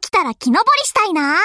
起きたら木登りしたいな。